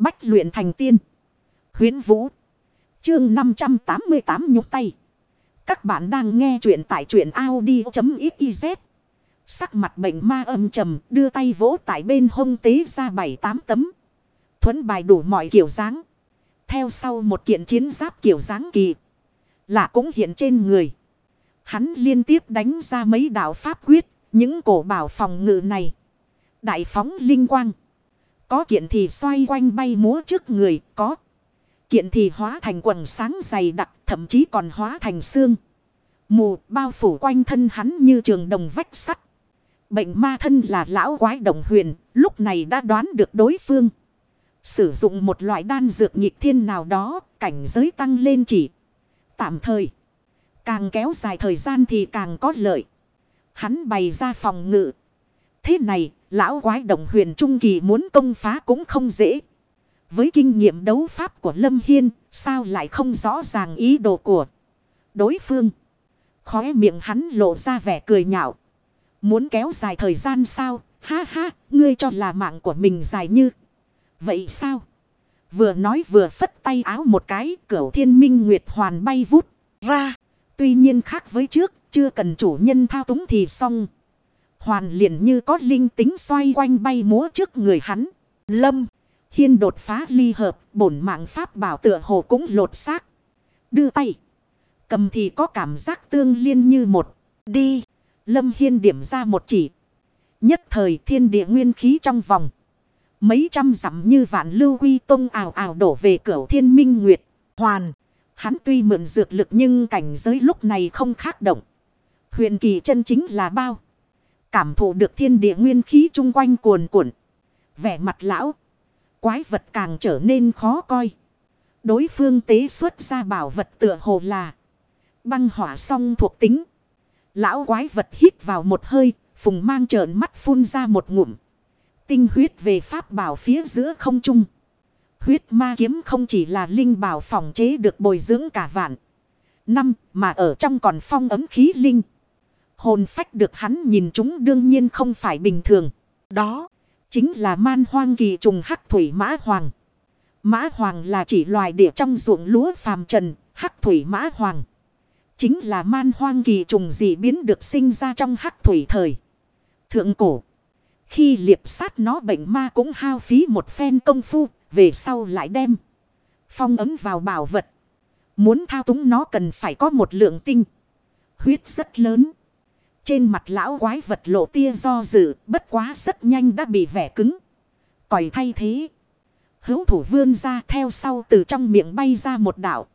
Bách luyện thành tiên. Huyến Vũ. Chương 588 nhúc tay. Các bạn đang nghe truyện tại truyện Audi.xyz. Sắc mặt bệnh ma âm trầm, đưa tay vỗ tại bên hông tế ra bảy tám tấm. Thuấn bài đủ mọi kiểu dáng. Theo sau một kiện chiến giáp kiểu dáng kỳ. Lạ cũng hiện trên người. Hắn liên tiếp đánh ra mấy đạo pháp quyết. Những cổ bảo phòng ngự này. Đại phóng linh quang. Có kiện thì xoay quanh bay múa trước người. Có kiện thì hóa thành quần sáng dày đặc. Thậm chí còn hóa thành xương. Mù bao phủ quanh thân hắn như trường đồng vách sắt. Bệnh ma thân là lão quái đồng huyền. Lúc này đã đoán được đối phương. Sử dụng một loại đan dược nhịp thiên nào đó. Cảnh giới tăng lên chỉ. Tạm thời. Càng kéo dài thời gian thì càng có lợi. Hắn bày ra phòng ngự. Thế này, lão quái đồng huyền trung kỳ muốn công phá cũng không dễ. Với kinh nghiệm đấu pháp của Lâm Hiên, sao lại không rõ ràng ý đồ của đối phương. Khóe miệng hắn lộ ra vẻ cười nhạo. Muốn kéo dài thời gian sao? Ha ha, ngươi cho là mạng của mình dài như. Vậy sao? Vừa nói vừa phất tay áo một cái, cửu thiên minh nguyệt hoàn bay vút ra. Tuy nhiên khác với trước, chưa cần chủ nhân thao túng thì xong. Hoàn liền như có linh tính xoay quanh bay múa trước người hắn. Lâm, hiên đột phá ly hợp, bổn mạng pháp bảo tựa hồ cũng lột xác. Đưa tay. Cầm thì có cảm giác tương liên như một. Đi. Lâm hiên điểm ra một chỉ. Nhất thời thiên địa nguyên khí trong vòng. Mấy trăm dặm như vạn lưu quy tông ảo ảo đổ về cửa thiên minh nguyệt. Hoàn. Hắn tuy mượn dược lực nhưng cảnh giới lúc này không khác động. Huyền kỳ chân chính là bao. Cảm thụ được thiên địa nguyên khí chung quanh cuồn cuộn. Vẻ mặt lão. Quái vật càng trở nên khó coi. Đối phương tế xuất ra bảo vật tựa hồ là. Băng hỏa song thuộc tính. Lão quái vật hít vào một hơi. Phùng mang trợn mắt phun ra một ngụm. Tinh huyết về pháp bảo phía giữa không trung. Huyết ma kiếm không chỉ là linh bảo phòng chế được bồi dưỡng cả vạn. Năm, mà ở trong còn phong ấm khí linh. Hồn phách được hắn nhìn chúng đương nhiên không phải bình thường. Đó chính là man hoang kỳ trùng hắc thủy mã hoàng. Mã hoàng là chỉ loài địa trong ruộng lúa phàm trần, hắc thủy mã hoàng. Chính là man hoang kỳ trùng dị biến được sinh ra trong hắc thủy thời. Thượng cổ. Khi liệp sát nó bệnh ma cũng hao phí một phen công phu, về sau lại đem. Phong ấm vào bảo vật. Muốn thao túng nó cần phải có một lượng tinh. Huyết rất lớn. Trên mặt lão quái vật lộ tia do dự, bất quá rất nhanh đã bị vẻ cứng. Còi thay thế. Hữu thủ vươn ra theo sau từ trong miệng bay ra một đảo.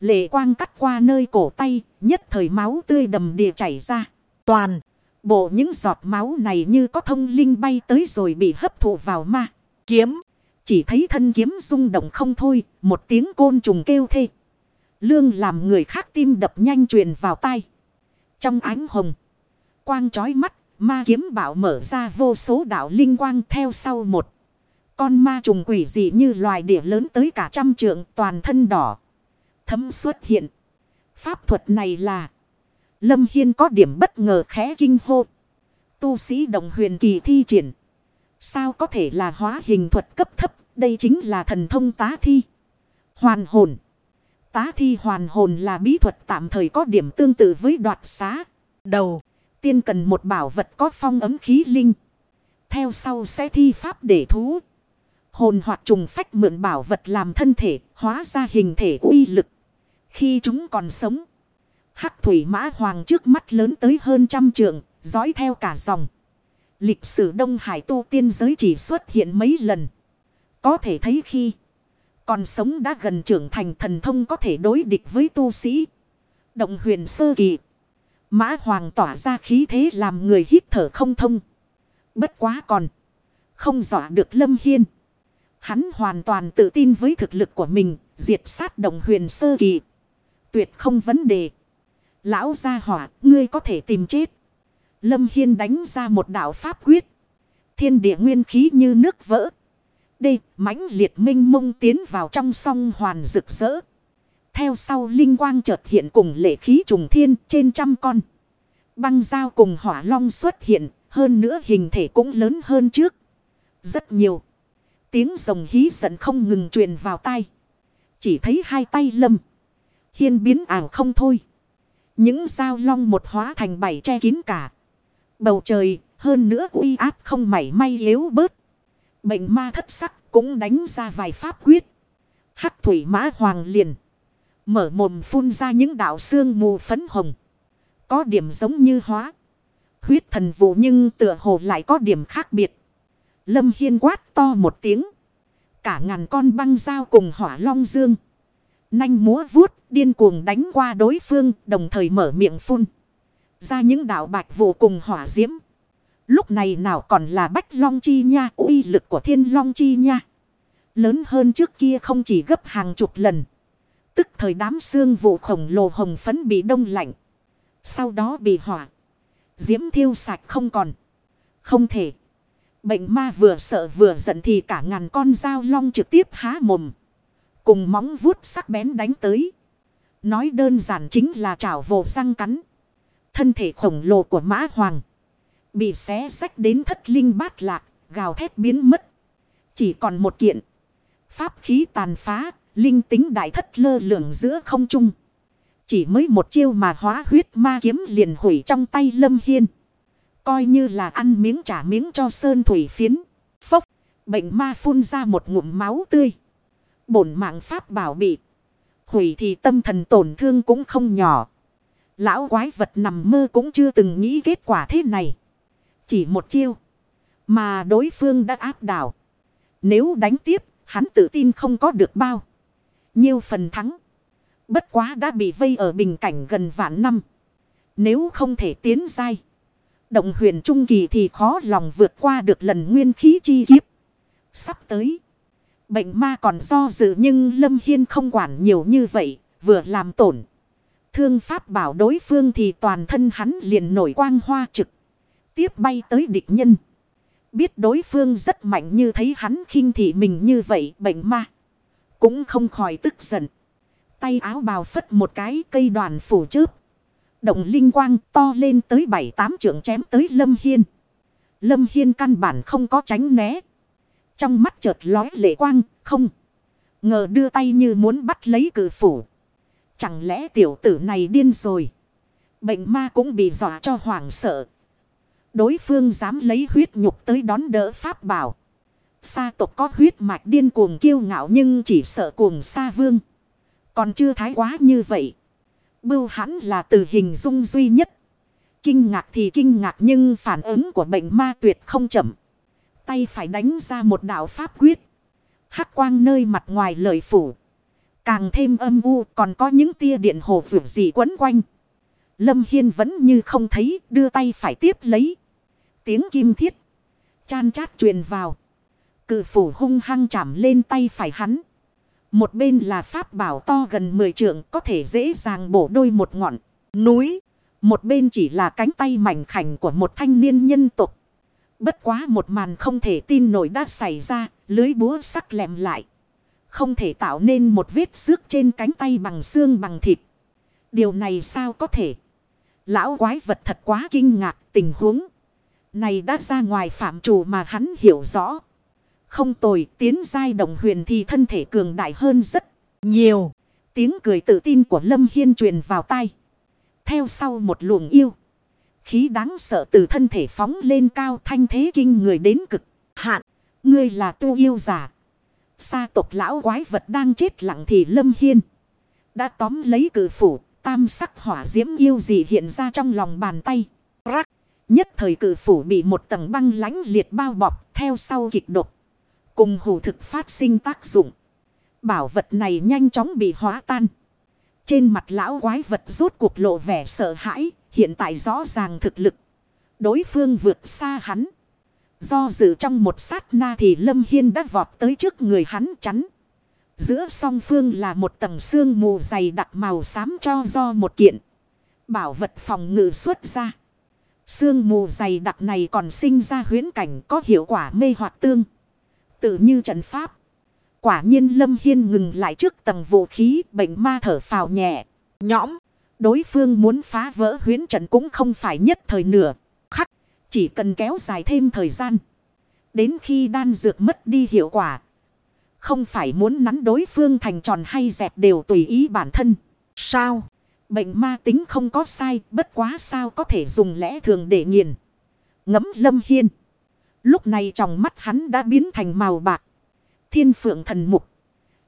Lệ quang cắt qua nơi cổ tay, nhất thời máu tươi đầm đìa chảy ra. Toàn, bộ những giọt máu này như có thông linh bay tới rồi bị hấp thụ vào ma. Kiếm, chỉ thấy thân kiếm rung động không thôi, một tiếng côn trùng kêu thê. Lương làm người khác tim đập nhanh truyền vào tay. Trong ánh hồng quang chói mắt, ma kiếm bảo mở ra vô số đạo linh quang theo sau một. Con ma trùng quỷ dị như loài địa lớn tới cả trăm trượng toàn thân đỏ. Thấm xuất hiện. Pháp thuật này là. Lâm Hiên có điểm bất ngờ khẽ kinh hô. Tu sĩ đồng huyền kỳ thi triển. Sao có thể là hóa hình thuật cấp thấp. Đây chính là thần thông tá thi. Hoàn hồn. Tá thi hoàn hồn là bí thuật tạm thời có điểm tương tự với đoạt xá. Đầu tiên cần một bảo vật có phong ấm khí linh. Theo sau sẽ thi pháp để thú. Hồn hoạt trùng phách mượn bảo vật làm thân thể, hóa ra hình thể uy lực. Khi chúng còn sống, hắc thủy mã hoàng trước mắt lớn tới hơn trăm trượng, dõi theo cả dòng. Lịch sử Đông Hải tu tiên giới chỉ xuất hiện mấy lần. Có thể thấy khi còn sống đã gần trưởng thành thần thông có thể đối địch với tu sĩ. Động huyền sơ kỳ. Mã hoàng tỏa ra khí thế làm người hít thở không thông. Bất quá còn. Không dọa được Lâm Hiên. Hắn hoàn toàn tự tin với thực lực của mình. Diệt sát đồng huyền sơ kỳ. Tuyệt không vấn đề. Lão gia hỏa, ngươi có thể tìm chết. Lâm Hiên đánh ra một đạo pháp quyết. Thiên địa nguyên khí như nước vỡ. Đây, mãnh liệt minh mông tiến vào trong song hoàn rực rỡ. Theo sau linh quang chợt hiện cùng lệ khí trùng thiên trên trăm con. Băng dao cùng hỏa long xuất hiện, hơn nữa hình thể cũng lớn hơn trước. Rất nhiều. Tiếng rồng hí giận không ngừng truyền vào tai. Chỉ thấy hai tay lâm. Hiên biến ảo không thôi. Những dao long một hóa thành bảy che kín cả. Bầu trời hơn nữa uy áp không mảy may yếu bớt. Bệnh ma thất sắc cũng đánh ra vài pháp quyết. Hắc thủy mã hoàng liền. Mở mồm phun ra những đạo xương mù phấn hồng. Có điểm giống như hóa. Huyết thần vụ nhưng tựa hồ lại có điểm khác biệt. Lâm Hiên quát to một tiếng. Cả ngàn con băng dao cùng hỏa long dương. Nanh múa vuốt, điên cuồng đánh qua đối phương, đồng thời mở miệng phun. Ra những đạo bạch vụ cùng hỏa diễm. Lúc này nào còn là bách long chi nha, uy lực của thiên long chi nha. Lớn hơn trước kia không chỉ gấp hàng chục lần. Tức thời đám xương vụ khổng lồ hồng phấn bị đông lạnh. Sau đó bị hỏa. Diễm thiêu sạch không còn. Không thể. Bệnh ma vừa sợ vừa giận thì cả ngàn con dao long trực tiếp há mồm. Cùng móng vuốt sắc bén đánh tới. Nói đơn giản chính là chảo vồ răng cắn. Thân thể khổng lồ của mã hoàng. Bị xé sách đến thất linh bát lạc. Gào thét biến mất. Chỉ còn một kiện. Pháp khí tàn phá. Linh tính đại thất lơ lửng giữa không trung. Chỉ mới một chiêu mà hóa huyết ma kiếm liền hủy trong tay lâm hiên. Coi như là ăn miếng trả miếng cho sơn thủy phiến. Phốc. Bệnh ma phun ra một ngụm máu tươi. Bổn mạng pháp bảo bị. Hủy thì tâm thần tổn thương cũng không nhỏ. Lão quái vật nằm mơ cũng chưa từng nghĩ kết quả thế này. Chỉ một chiêu. Mà đối phương đã áp đảo. Nếu đánh tiếp, hắn tự tin không có được bao. Nhiêu phần thắng. Bất quá đã bị vây ở bình cảnh gần vạn năm. Nếu không thể tiến dai. Động huyền trung kỳ thì khó lòng vượt qua được lần nguyên khí chi kiếp. Sắp tới. Bệnh ma còn do dự nhưng Lâm Hiên không quản nhiều như vậy. Vừa làm tổn. Thương pháp bảo đối phương thì toàn thân hắn liền nổi quang hoa trực. Tiếp bay tới địch nhân. Biết đối phương rất mạnh như thấy hắn khinh thị mình như vậy, bệnh ma. Cũng không khỏi tức giận. Tay áo bào phất một cái cây đoàn phủ chớp. Động linh quang to lên tới bảy tám trượng chém tới Lâm Hiên. Lâm Hiên căn bản không có tránh né. Trong mắt chợt lói lệ quang, không. Ngờ đưa tay như muốn bắt lấy cử phủ. Chẳng lẽ tiểu tử này điên rồi. Bệnh ma cũng bị dọa cho hoảng sợ. Đối phương dám lấy huyết nhục tới đón đỡ pháp bảo. Sa tộc có huyết mạch điên cuồng kiêu ngạo nhưng chỉ sợ cuồng sa vương. Còn chưa thái quá như vậy. Bưu hắn là từ hình dung duy nhất. Kinh ngạc thì kinh ngạc nhưng phản ứng của bệnh ma tuyệt không chậm. Tay phải đánh ra một đạo pháp quyết. hắc quang nơi mặt ngoài lời phủ. Càng thêm âm u còn có những tia điện hồ vượt gì quấn quanh. Lâm Hiên vẫn như không thấy đưa tay phải tiếp lấy. Tiếng kim thiết. Chan chát truyền vào. Cự phủ hung hăng chạm lên tay phải hắn. Một bên là pháp bảo to gần 10 trượng có thể dễ dàng bổ đôi một ngọn núi. Một bên chỉ là cánh tay mảnh khảnh của một thanh niên nhân tục. Bất quá một màn không thể tin nổi đã xảy ra, lưới búa sắc lẹm lại. Không thể tạo nên một vết xước trên cánh tay bằng xương bằng thịt. Điều này sao có thể? Lão quái vật thật quá kinh ngạc tình huống. Này đã ra ngoài phạm trù mà hắn hiểu rõ. Không tồi, tiến giai đồng huyền thì thân thể cường đại hơn rất nhiều. Tiếng cười tự tin của Lâm Hiên truyền vào tai. Theo sau một luồng yêu. Khí đáng sợ từ thân thể phóng lên cao thanh thế kinh người đến cực. Hạn. Ngươi là tu yêu giả. Sa tộc lão quái vật đang chết lặng thì Lâm Hiên. Đã tóm lấy cử phủ. Tam sắc hỏa diễm yêu gì hiện ra trong lòng bàn tay. Rắc. Nhất thời cử phủ bị một tầng băng lãnh liệt bao bọc. Theo sau kịch độc. Cùng hủ thực phát sinh tác dụng. Bảo vật này nhanh chóng bị hóa tan. Trên mặt lão quái vật rốt cuộc lộ vẻ sợ hãi. Hiện tại rõ ràng thực lực. Đối phương vượt xa hắn. Do dự trong một sát na thì Lâm Hiên đã vọt tới trước người hắn chắn. Giữa song phương là một tầng xương mù dày đặc màu xám cho do một kiện. Bảo vật phòng ngự xuất ra. Sương mù dày đặc này còn sinh ra huyến cảnh có hiệu quả mê hoặc tương. Tự như trận pháp. Quả nhiên Lâm Hiên ngừng lại trước tầng vũ khí bệnh ma thở phào nhẹ. Nhõm. Đối phương muốn phá vỡ huyến trận cũng không phải nhất thời nửa. Khắc. Chỉ cần kéo dài thêm thời gian. Đến khi đan dược mất đi hiệu quả. Không phải muốn nắn đối phương thành tròn hay dẹp đều tùy ý bản thân. Sao? Bệnh ma tính không có sai, bất quá sao có thể dùng lẽ thường để nghiền. Ngấm lâm hiên. Lúc này trong mắt hắn đã biến thành màu bạc. Thiên phượng thần mục.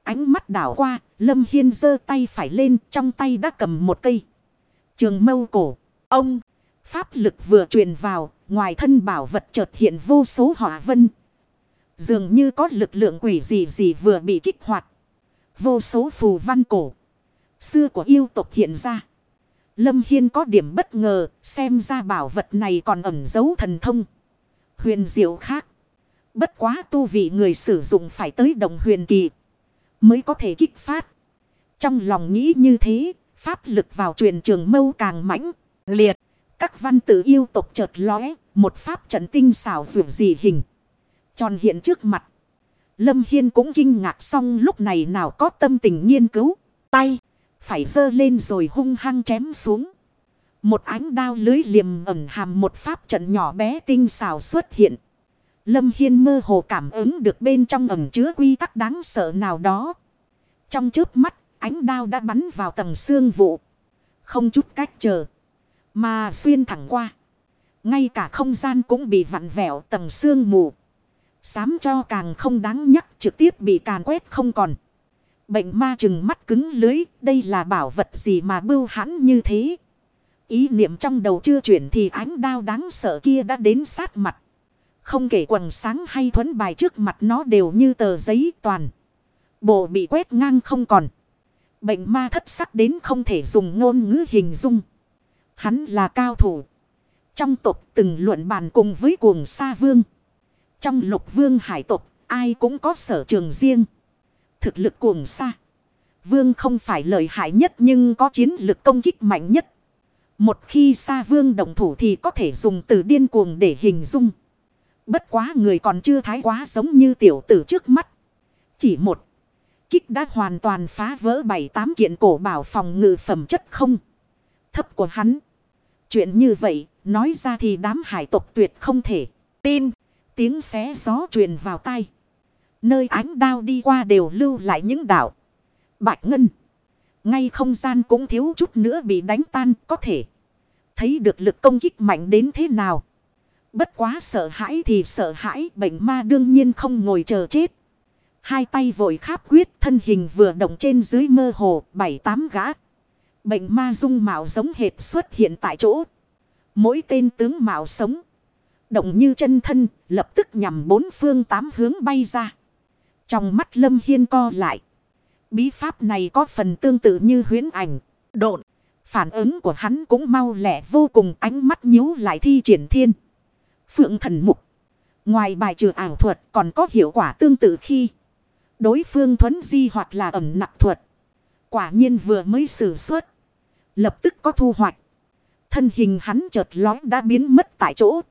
Ánh mắt đảo qua, lâm hiên giơ tay phải lên, trong tay đã cầm một cây. Trường mâu cổ. Ông, pháp lực vừa truyền vào, ngoài thân bảo vật chợt hiện vô số hỏa vân. Dường như có lực lượng quỷ gì gì vừa bị kích hoạt. Vô số phù văn cổ. Xưa của yêu tộc hiện ra. Lâm Hiên có điểm bất ngờ, xem ra bảo vật này còn ẩn giấu thần thông. Huyền diệu khác. Bất quá tu vị người sử dụng phải tới đồng huyền kỳ. Mới có thể kích phát. Trong lòng nghĩ như thế, pháp lực vào truyền trường mâu càng mãnh, liệt. Các văn tự yêu tộc chợt lóe, một pháp trận tinh xảo vượt gì hình. Tròn hiện trước mặt. Lâm Hiên cũng kinh ngạc xong lúc này nào có tâm tình nghiên cứu. Tay, phải dơ lên rồi hung hăng chém xuống. Một ánh đao lưới liềm ẩn hàm một pháp trận nhỏ bé tinh xảo xuất hiện. Lâm Hiên mơ hồ cảm ứng được bên trong ẩn chứa quy tắc đáng sợ nào đó. Trong trước mắt, ánh đao đã bắn vào tầng xương vụ. Không chút cách chờ. Mà xuyên thẳng qua. Ngay cả không gian cũng bị vặn vẹo tầng xương mù. Sám cho càng không đáng nhắc trực tiếp bị càn quét không còn. Bệnh ma chừng mắt cứng lưới. Đây là bảo vật gì mà bưu hãn như thế. Ý niệm trong đầu chưa chuyển thì ánh đao đáng sợ kia đã đến sát mặt. Không kể quần sáng hay thuấn bài trước mặt nó đều như tờ giấy toàn. Bộ bị quét ngang không còn. Bệnh ma thất sắc đến không thể dùng ngôn ngữ hình dung. Hắn là cao thủ. Trong tộc từng luận bàn cùng với cuồng sa vương. Trong lục vương hải tộc, ai cũng có sở trường riêng. Thực lực cuồng sa. Vương không phải lợi hại nhất nhưng có chiến lực công kích mạnh nhất. Một khi sa vương động thủ thì có thể dùng từ điên cuồng để hình dung. Bất quá người còn chưa thái quá giống như tiểu tử trước mắt. Chỉ một kích đã hoàn toàn phá vỡ bảy tám kiện cổ bảo phòng ngự phẩm chất không. Thấp của hắn. Chuyện như vậy, nói ra thì đám hải tộc tuyệt không thể tin. Tiếng xé gió truyền vào tay. Nơi ánh đao đi qua đều lưu lại những đảo. Bạch Ngân. Ngay không gian cũng thiếu chút nữa bị đánh tan, có thể. Thấy được lực công kích mạnh đến thế nào. Bất quá sợ hãi thì sợ hãi, bệnh ma đương nhiên không ngồi chờ chết. Hai tay vội kháp quyết, thân hình vừa động trên dưới mơ hồ, bảy tám gã. Bệnh ma dung mạo giống hệt xuất hiện tại chỗ. Mỗi tên tướng mạo sống. Động như chân thân, lập tức nhằm bốn phương tám hướng bay ra. Trong mắt lâm hiên co lại. Bí pháp này có phần tương tự như huyến ảnh. Độn. Phản ứng của hắn cũng mau lẹ vô cùng ánh mắt nhíu lại thi triển thiên. Phượng thần mục. Ngoài bài trừ ảo thuật còn có hiệu quả tương tự khi đối phương thuấn di hoặc là ẩm nặng thuật. Quả nhiên vừa mới sử xuất Lập tức có thu hoạch. Thân hình hắn chợt lói đã biến mất tại chỗ.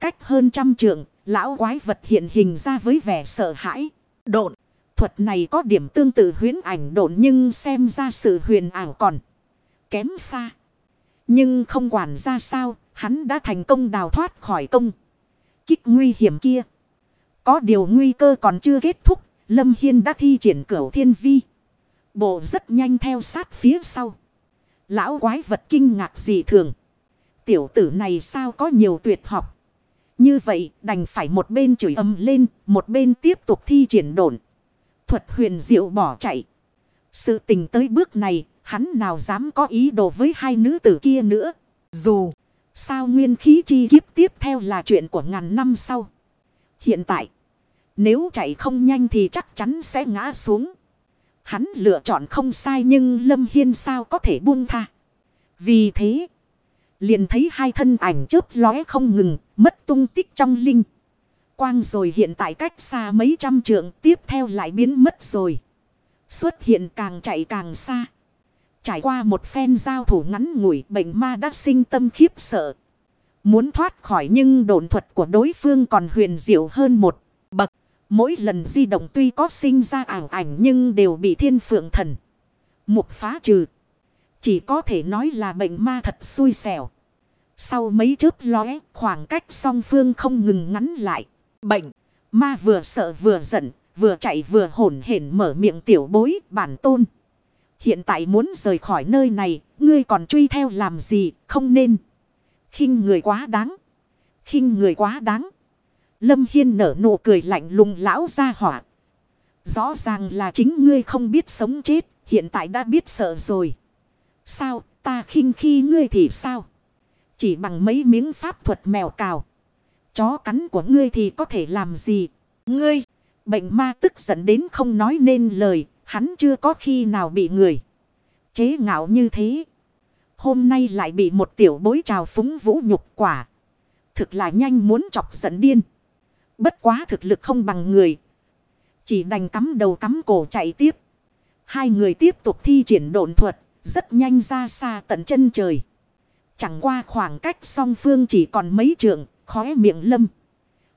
Cách hơn trăm trượng, lão quái vật hiện hình ra với vẻ sợ hãi. Độn, thuật này có điểm tương tự huyến ảnh độn nhưng xem ra sự huyền ảo còn kém xa. Nhưng không quản ra sao, hắn đã thành công đào thoát khỏi công. Kích nguy hiểm kia. Có điều nguy cơ còn chưa kết thúc, Lâm Hiên đã thi triển cửu thiên vi. Bộ rất nhanh theo sát phía sau. Lão quái vật kinh ngạc dị thường. Tiểu tử này sao có nhiều tuyệt học. Như vậy đành phải một bên chửi âm lên, một bên tiếp tục thi triển đồn. Thuật huyền diệu bỏ chạy. Sự tình tới bước này, hắn nào dám có ý đồ với hai nữ tử kia nữa. Dù, sao nguyên khí chi kiếp tiếp theo là chuyện của ngàn năm sau. Hiện tại, nếu chạy không nhanh thì chắc chắn sẽ ngã xuống. Hắn lựa chọn không sai nhưng Lâm Hiên sao có thể buông tha. Vì thế, liền thấy hai thân ảnh chớp lóe không ngừng, mất tung tích trong linh. Quang rồi hiện tại cách xa mấy trăm trượng, tiếp theo lại biến mất rồi. Xuất hiện càng chạy càng xa. Trải qua một phen giao thủ ngắn ngủi, bệnh ma đã sinh tâm khiếp sợ. Muốn thoát khỏi nhưng độn thuật của đối phương còn huyền diệu hơn một bậc. Mỗi lần di động tuy có sinh ra ảo ảnh nhưng đều bị thiên phượng thần. Mục phá trừ. Chỉ có thể nói là bệnh ma thật xui xẻo. Sau mấy chớp lóe, khoảng cách song phương không ngừng ngắn lại. Bệnh Ma vừa sợ vừa giận, vừa chạy vừa hổn hển mở miệng tiểu bối bản tôn. Hiện tại muốn rời khỏi nơi này, ngươi còn truy theo làm gì, không nên. khinh người quá đáng. khinh người quá đáng. Lâm Hiên nở nụ cười lạnh lùng lão ra hỏa. Rõ ràng là chính ngươi không biết sống chết, hiện tại đã biết sợ rồi. Sao, ta khinh khi ngươi thì sao? Chỉ bằng mấy miếng pháp thuật mèo cào. Chó cắn của ngươi thì có thể làm gì? Ngươi, bệnh ma tức giận đến không nói nên lời, hắn chưa có khi nào bị người. Chế ngạo như thế. Hôm nay lại bị một tiểu bối trào phúng vũ nhục quả. Thực là nhanh muốn chọc giận điên. Bất quá thực lực không bằng người. Chỉ đành cắm đầu cắm cổ chạy tiếp. Hai người tiếp tục thi triển độn thuật. Rất nhanh ra xa tận chân trời. Chẳng qua khoảng cách song phương chỉ còn mấy trượng. Khóe miệng lâm.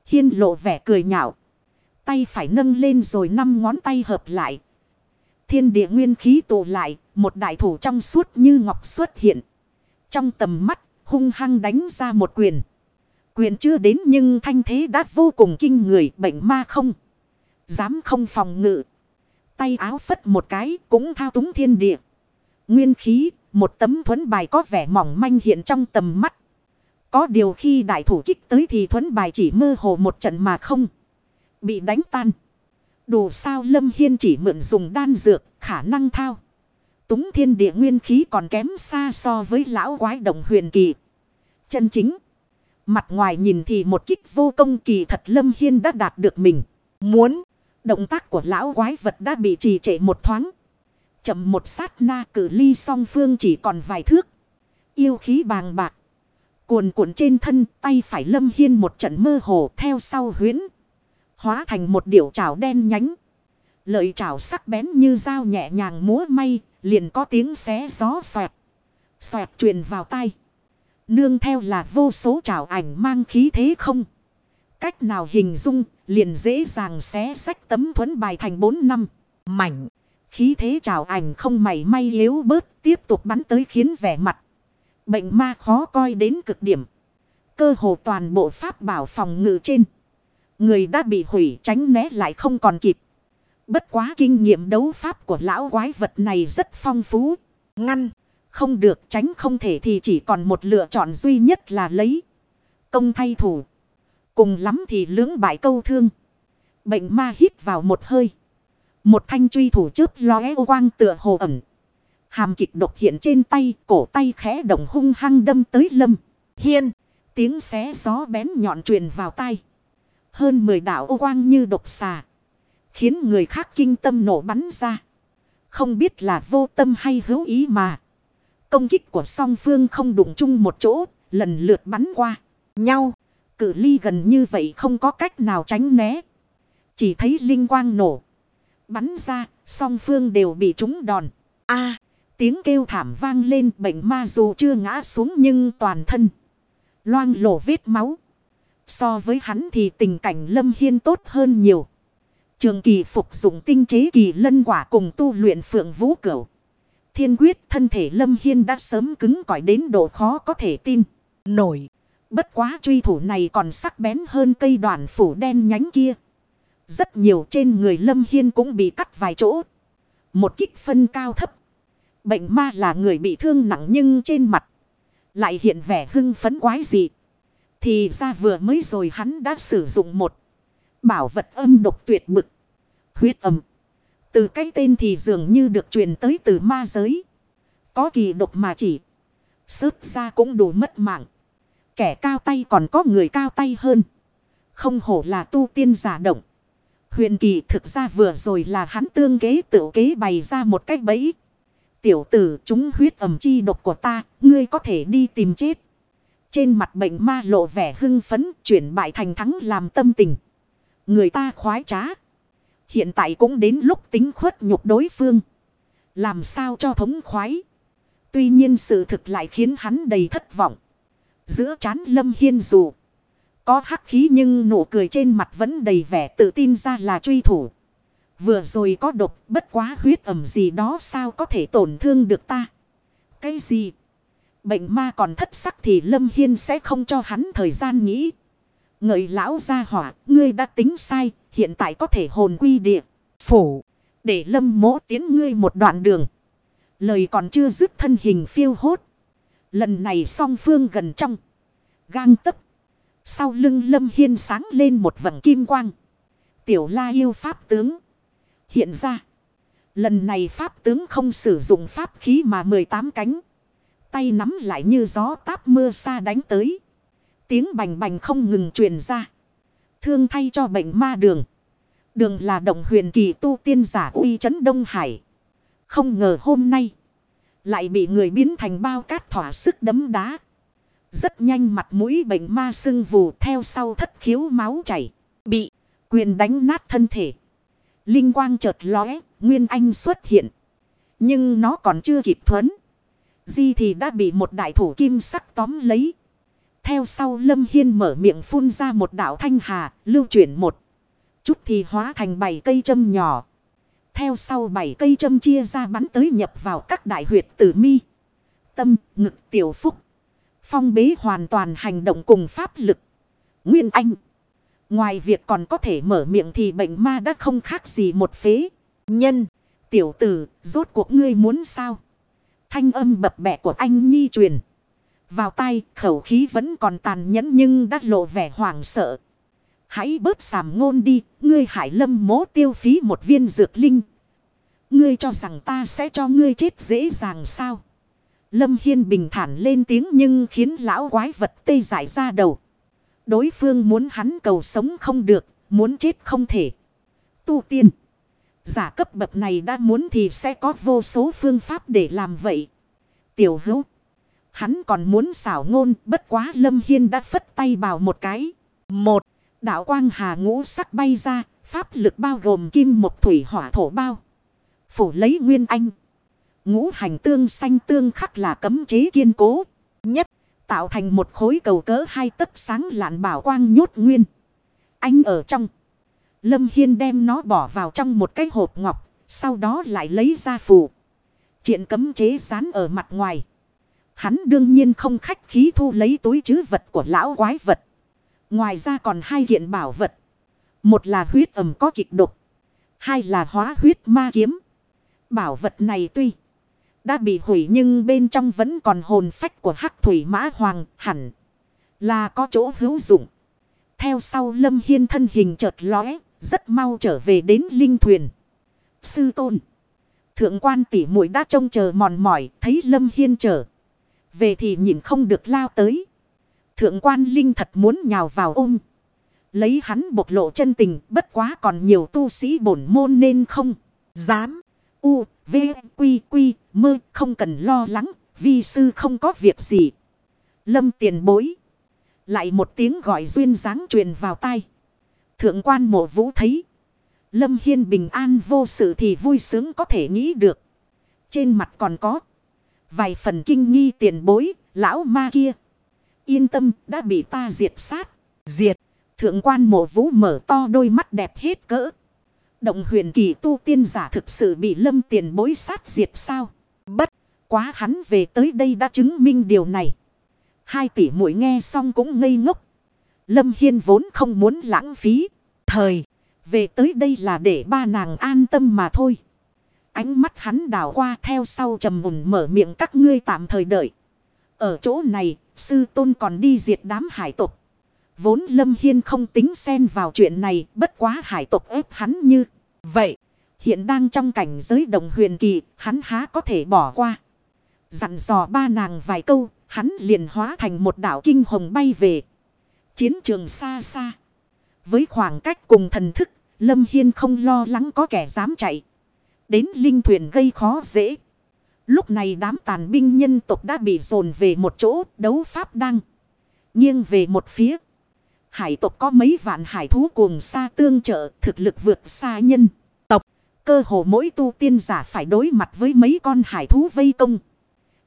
Hiên lộ vẻ cười nhạo. Tay phải nâng lên rồi năm ngón tay hợp lại. Thiên địa nguyên khí tụ lại. Một đại thủ trong suốt như ngọc xuất hiện. Trong tầm mắt hung hăng đánh ra một quyền. Quyền chưa đến nhưng thanh thế đã vô cùng kinh người bệnh ma không. Dám không phòng ngự. Tay áo phất một cái cũng thao túng thiên địa. Nguyên khí, một tấm thuấn bài có vẻ mỏng manh hiện trong tầm mắt. Có điều khi đại thủ kích tới thì thuấn bài chỉ mơ hồ một trận mà không. Bị đánh tan. Đủ sao Lâm Hiên chỉ mượn dùng đan dược, khả năng thao. Túng thiên địa nguyên khí còn kém xa so với lão quái đồng huyền kỳ. Chân chính. Mặt ngoài nhìn thì một kích vô công kỳ thật Lâm Hiên đã đạt được mình. Muốn. Động tác của lão quái vật đã bị trì trệ một thoáng. Chậm một sát na cử ly song phương chỉ còn vài thước. Yêu khí bàng bạc. Cuồn cuộn trên thân, tay phải Lâm Hiên một trận mơ hồ theo sau huyến. Hóa thành một điệu trảo đen nhánh. Lợi trảo sắc bén như dao nhẹ nhàng múa may. Liền có tiếng xé gió xoẹt. Xoẹt truyền vào tay. Nương theo là vô số trảo ảnh mang khí thế không. Cách nào hình dung, liền dễ dàng xé sách tấm thuẫn bài thành bốn năm. Mảnh. Khí thế trảo ảnh không mảy may yếu bớt, tiếp tục bắn tới khiến vẻ mặt. Bệnh ma khó coi đến cực điểm. Cơ hồ toàn bộ pháp bảo phòng ngự trên. Người đã bị hủy tránh né lại không còn kịp. Bất quá kinh nghiệm đấu pháp của lão quái vật này rất phong phú. Ngăn. Không được tránh không thể thì chỉ còn một lựa chọn duy nhất là lấy. Công thay thủ. Cùng lắm thì lưỡng bại câu thương. Bệnh ma hít vào một hơi. Một thanh truy thủ chớp lóe quang tựa hồ ẩn. Hàm kịch độc hiện trên tay, cổ tay khẽ động hung hăng đâm tới lâm. Hiên, tiếng xé gió bén nhọn truyền vào tay. Hơn mười đạo ô quang như độc xà. Khiến người khác kinh tâm nổ bắn ra. Không biết là vô tâm hay hữu ý mà. Công kích của song phương không đụng chung một chỗ, lần lượt bắn qua nhau. Cự ly gần như vậy không có cách nào tránh né. Chỉ thấy linh quang nổ. Bắn ra, song phương đều bị trúng đòn. a tiếng kêu thảm vang lên, bệnh ma dù chưa ngã xuống nhưng toàn thân. Loang lổ vết máu. So với hắn thì tình cảnh lâm hiên tốt hơn nhiều. Trường kỳ phục dụng tinh chế kỳ lân quả cùng tu luyện phượng vũ cửu. Thiên quyết thân thể lâm hiên đã sớm cứng cỏi đến độ khó có thể tin. Nổi. Bất quá truy thủ này còn sắc bén hơn cây đoàn phủ đen nhánh kia. Rất nhiều trên người lâm hiên cũng bị cắt vài chỗ. Một kích phân cao thấp. Bệnh ma là người bị thương nặng nhưng trên mặt. Lại hiện vẻ hưng phấn quái dị. Thì ra vừa mới rồi hắn đã sử dụng một. Bảo vật âm độc tuyệt mực. Huyết âm. Từ cái tên thì dường như được truyền tới từ ma giới. Có kỳ độc mà chỉ. Sớt ra cũng đủ mất mạng. Kẻ cao tay còn có người cao tay hơn. Không hổ là tu tiên giả động. Huyền kỳ thực ra vừa rồi là hắn tương kế tự kế bày ra một cách bẫy. Tiểu tử chúng huyết ẩm chi độc của ta, ngươi có thể đi tìm chết. Trên mặt bệnh ma lộ vẻ hưng phấn, chuyển bại thành thắng làm tâm tình. Người ta khoái trá. Hiện tại cũng đến lúc tính khuất nhục đối phương. Làm sao cho thống khoái. Tuy nhiên sự thực lại khiến hắn đầy thất vọng. Giữa chán lâm hiên dù. Có hắc khí nhưng nụ cười trên mặt vẫn đầy vẻ tự tin ra là truy thủ. Vừa rồi có độc bất quá huyết ẩm gì đó sao có thể tổn thương được ta. Cái gì? Bệnh ma còn thất sắc thì Lâm Hiên sẽ không cho hắn thời gian nghĩ. Ngợi lão gia hỏa, ngươi đã tính sai, hiện tại có thể hồn quy địa. Phủ, để lâm mỗ tiến ngươi một đoạn đường. Lời còn chưa dứt thân hình phiêu hốt. Lần này song phương gần trong. Gang tấp. Sau lưng lâm hiên sáng lên một vầng kim quang. Tiểu la yêu pháp tướng. Hiện ra. Lần này pháp tướng không sử dụng pháp khí mà 18 cánh. Tay nắm lại như gió táp mưa xa đánh tới. Tiếng bành bành không ngừng truyền ra. Thương thay cho bệnh ma đường. Đường là động huyền kỳ tu tiên giả uy trấn Đông Hải. Không ngờ hôm nay. Lại bị người biến thành bao cát thỏa sức đấm đá. Rất nhanh mặt mũi bệnh ma sưng vù theo sau thất khiếu máu chảy. Bị quyền đánh nát thân thể. Linh quang chợt lóe, Nguyên Anh xuất hiện. Nhưng nó còn chưa kịp thuấn. Di thì đã bị một đại thủ kim sắc tóm lấy. Theo sau Lâm Hiên mở miệng phun ra một đạo thanh hà, lưu chuyển một. Chút thì hóa thành bảy cây châm nhỏ. Theo sau bảy cây châm chia ra bắn tới nhập vào các đại huyệt tử mi. Tâm, ngực tiểu phúc. Phong bế hoàn toàn hành động cùng pháp lực. Nguyên Anh. Ngoài việc còn có thể mở miệng thì bệnh ma đã không khác gì một phế. Nhân, tiểu tử, rốt cuộc ngươi muốn sao? Thanh âm bập bẹ của anh Nhi truyền. Vào tay, khẩu khí vẫn còn tàn nhẫn nhưng đã lộ vẻ hoảng sợ. Hãy bớt sàm ngôn đi, ngươi hải lâm mố tiêu phí một viên dược linh. Ngươi cho rằng ta sẽ cho ngươi chết dễ dàng sao? Lâm Hiên bình thản lên tiếng nhưng khiến lão quái vật tê giải ra đầu. Đối phương muốn hắn cầu sống không được, muốn chết không thể. Tu tiên. Giả cấp bậc này đã muốn thì sẽ có vô số phương pháp để làm vậy. Tiểu hữu. Hắn còn muốn xảo ngôn, bất quá Lâm Hiên đã phất tay vào một cái. Một, đạo quang hà ngũ sắc bay ra, pháp lực bao gồm kim một thủy hỏa thổ bao. Phủ lấy nguyên anh. Ngũ hành tương xanh tương khắc là cấm chế kiên cố. Nhất, tạo thành một khối cầu cỡ hai tấc sáng lạn bảo quang nhốt nguyên. Anh ở trong. Lâm Hiên đem nó bỏ vào trong một cái hộp ngọc. Sau đó lại lấy ra phù. Chuyện cấm chế sán ở mặt ngoài. Hắn đương nhiên không khách khí thu lấy túi chứ vật của lão quái vật. Ngoài ra còn hai kiện bảo vật. Một là huyết ẩm có kịch độc. Hai là hóa huyết ma kiếm. Bảo vật này tuy đã bị hủy nhưng bên trong vẫn còn hồn phách của hắc thủy mã hoàng hẳn là có chỗ hữu dụng. Theo sau lâm hiên thân hình chợt lóe, rất mau trở về đến linh thuyền. Sư tôn. Thượng quan tỷ muội đã trông chờ mòn mỏi, thấy lâm hiên trở. Về thì nhìn không được lao tới. Thượng quan linh thật muốn nhào vào ôm. Lấy hắn bộc lộ chân tình, bất quá còn nhiều tu sĩ bổn môn nên không. Dám. U, V, Quy, Quy, mơ, không cần lo lắng, vi sư không có việc gì. Lâm tiền bối. Lại một tiếng gọi duyên dáng truyền vào tai. Thượng quan mộ vũ thấy. Lâm Hiên bình an vô sự thì vui sướng có thể nghĩ được. Trên mặt còn có. Vài phần kinh nghi tiền bối, lão ma kia. Yên tâm, đã bị ta diệt sát. Diệt. Thượng quan mộ vũ mở to đôi mắt đẹp hết cỡ. Động huyền kỳ tu tiên giả thực sự bị lâm tiền bối sát diệt sao? Bất quá hắn về tới đây đã chứng minh điều này. Hai tỷ muội nghe xong cũng ngây ngốc. Lâm Hiên vốn không muốn lãng phí. Thời, về tới đây là để ba nàng an tâm mà thôi. Ánh mắt hắn đảo qua theo sau trầm mùn mở miệng các ngươi tạm thời đợi. Ở chỗ này, sư tôn còn đi diệt đám hải tộc. Vốn Lâm Hiên không tính xen vào chuyện này, bất quá hải tộc ép hắn như vậy. Hiện đang trong cảnh giới đồng huyền kỳ, hắn há có thể bỏ qua. Dặn dò ba nàng vài câu, hắn liền hóa thành một đảo kinh hồng bay về. Chiến trường xa xa. Với khoảng cách cùng thần thức, Lâm Hiên không lo lắng có kẻ dám chạy. Đến linh thuyền gây khó dễ. Lúc này đám tàn binh nhân tộc đã bị dồn về một chỗ đấu pháp đang nghiêng về một phía. Hải tộc có mấy vạn hải thú cuồng xa tương trợ thực lực vượt xa nhân. Cơ hồ mỗi tu tiên giả phải đối mặt với mấy con hải thú vây công.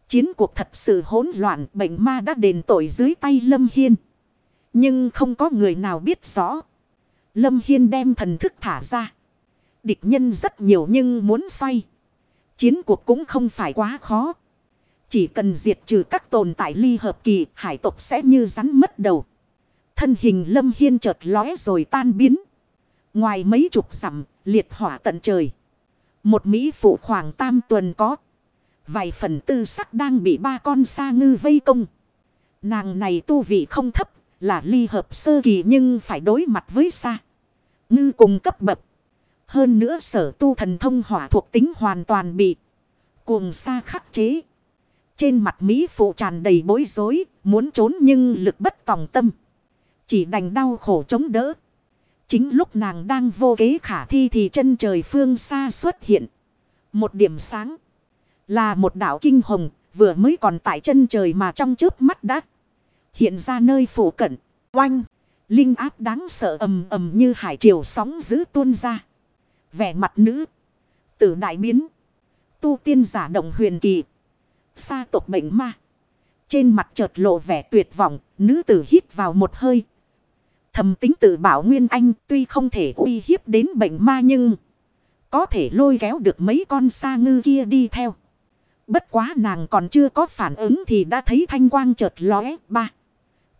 Chiến cuộc thật sự hỗn loạn, bệnh ma đã đền tội dưới tay Lâm Hiên. Nhưng không có người nào biết rõ. Lâm Hiên đem thần thức thả ra. Địch nhân rất nhiều nhưng muốn xoay. Chiến cuộc cũng không phải quá khó. Chỉ cần diệt trừ các tồn tại ly hợp kỳ, hải tộc sẽ như rắn mất đầu. Thân hình lâm hiên chợt lóe rồi tan biến. Ngoài mấy chục dặm liệt hỏa tận trời. Một Mỹ phụ khoảng tam tuần có. Vài phần tư sắc đang bị ba con sa ngư vây công. Nàng này tu vị không thấp là ly hợp sơ kỳ nhưng phải đối mặt với sa. Ngư cùng cấp bậc. Hơn nữa sở tu thần thông hỏa thuộc tính hoàn toàn bị cuồng sa khắc chế. Trên mặt Mỹ phụ tràn đầy bối rối, muốn trốn nhưng lực bất tòng tâm. Chỉ đành đau khổ chống đỡ. Chính lúc nàng đang vô kế khả thi thì chân trời phương xa xuất hiện. Một điểm sáng. Là một đảo kinh hồng, vừa mới còn tại chân trời mà trong chớp mắt đã. Hiện ra nơi phủ cận. Oanh. Linh áp đáng sợ ầm ầm như hải triều sóng giữ tuôn ra. Vẻ mặt nữ. Tử đại biến. Tu tiên giả động huyền kỳ. Sa tộc bệnh ma. Trên mặt chợt lộ vẻ tuyệt vọng. Nữ tử hít vào một hơi. Thầm tính tự bảo Nguyên Anh tuy không thể uy hiếp đến bệnh ma nhưng. Có thể lôi kéo được mấy con sa ngư kia đi theo. Bất quá nàng còn chưa có phản ứng thì đã thấy thanh quang chợt lóe ba.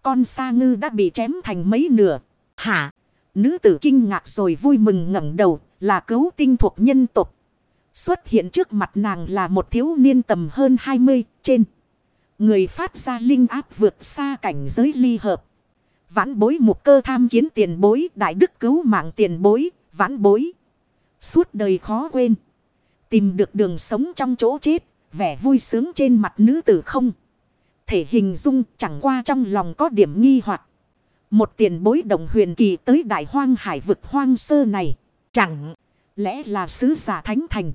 Con sa ngư đã bị chém thành mấy nửa. Hả? Nữ tử kinh ngạc rồi vui mừng ngẩng đầu là cứu tinh thuộc nhân tục. Xuất hiện trước mặt nàng là một thiếu niên tầm hơn 20 trên. Người phát ra linh áp vượt xa cảnh giới ly hợp. Vãn bối một cơ tham kiến tiền bối đại đức cứu mạng tiền bối, vãn bối. Suốt đời khó quên. Tìm được đường sống trong chỗ chết, vẻ vui sướng trên mặt nữ tử không. Thể hình dung chẳng qua trong lòng có điểm nghi hoặc Một tiền bối đồng huyền kỳ tới đại hoang hải vực hoang sơ này. Chẳng lẽ là sứ giả thánh thành.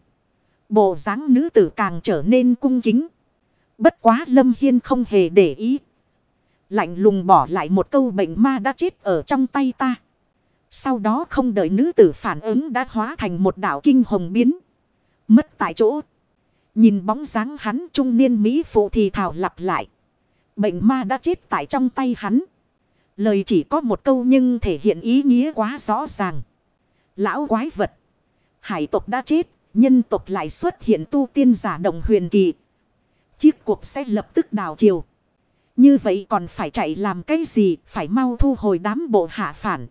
Bộ dáng nữ tử càng trở nên cung kính. Bất quá Lâm Hiên không hề để ý. Lạnh lùng bỏ lại một câu bệnh ma đã chết ở trong tay ta. Sau đó không đợi nữ tử phản ứng đã hóa thành một đảo kinh hồng biến. Mất tại chỗ. Nhìn bóng dáng hắn trung niên Mỹ phụ thì thảo lặp lại. Bệnh ma đã chết tại trong tay hắn. Lời chỉ có một câu nhưng thể hiện ý nghĩa quá rõ ràng. Lão quái vật. Hải tộc đã chết. Nhân tộc lại xuất hiện tu tiên giả đồng huyền kỳ. Chiếc cuộc sẽ lập tức đào chiều. Như vậy còn phải chạy làm cái gì? Phải mau thu hồi đám bộ hạ phản.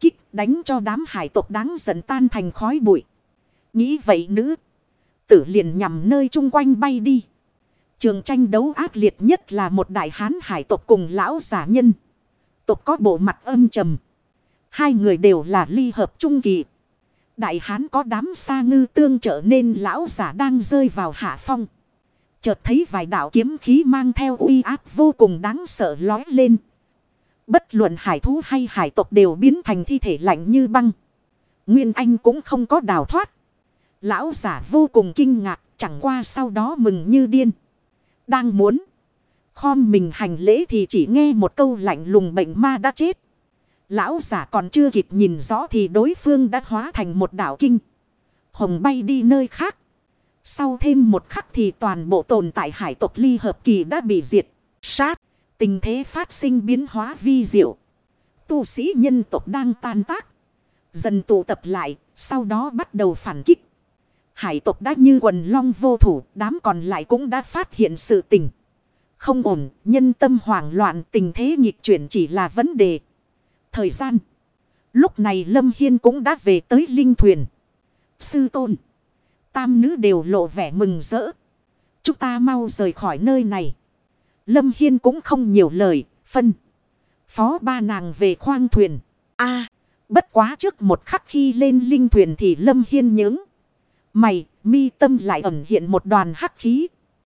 Kích đánh cho đám hải tộc đáng giận tan thành khói bụi. Nghĩ vậy nữ. Tử liền nhằm nơi chung quanh bay đi. Trường tranh đấu ác liệt nhất là một đại hán hải tộc cùng lão giả nhân. Tộc có bộ mặt âm trầm. Hai người đều là ly hợp trung kỳ. Đại hán có đám sa ngư tương trợ nên lão giả đang rơi vào hạ phong. Chợt thấy vài đạo kiếm khí mang theo uy áp vô cùng đáng sợ lói lên. Bất luận hải thú hay hải tộc đều biến thành thi thể lạnh như băng. Nguyên Anh cũng không có đào thoát. Lão giả vô cùng kinh ngạc, chẳng qua sau đó mừng như điên. Đang muốn. Khom mình hành lễ thì chỉ nghe một câu lạnh lùng bệnh ma đã chết. Lão giả còn chưa kịp nhìn rõ thì đối phương đã hóa thành một đảo kinh. Hồng bay đi nơi khác. Sau thêm một khắc thì toàn bộ tồn tại hải tộc ly hợp kỳ đã bị diệt. Sát. Tình thế phát sinh biến hóa vi diệu. Tu sĩ nhân tộc đang tan tác. Dần tụ tập lại. Sau đó bắt đầu phản kích. Hải tộc đã như quần long vô thủ. Đám còn lại cũng đã phát hiện sự tình. Không ổn. Nhân tâm hoảng loạn. Tình thế nghịch chuyển chỉ là vấn đề. Thời gian. Lúc này Lâm Hiên cũng đã về tới linh thuyền. Sư tôn. Tam nữ đều lộ vẻ mừng rỡ. Chúng ta mau rời khỏi nơi này. Lâm Hiên cũng không nhiều lời. Phân. Phó ba nàng về khoang thuyền. a bất quá trước một khắc khi lên linh thuyền thì Lâm Hiên nhướng. Mày, mi tâm lại ẩn hiện một đoàn hắc khí.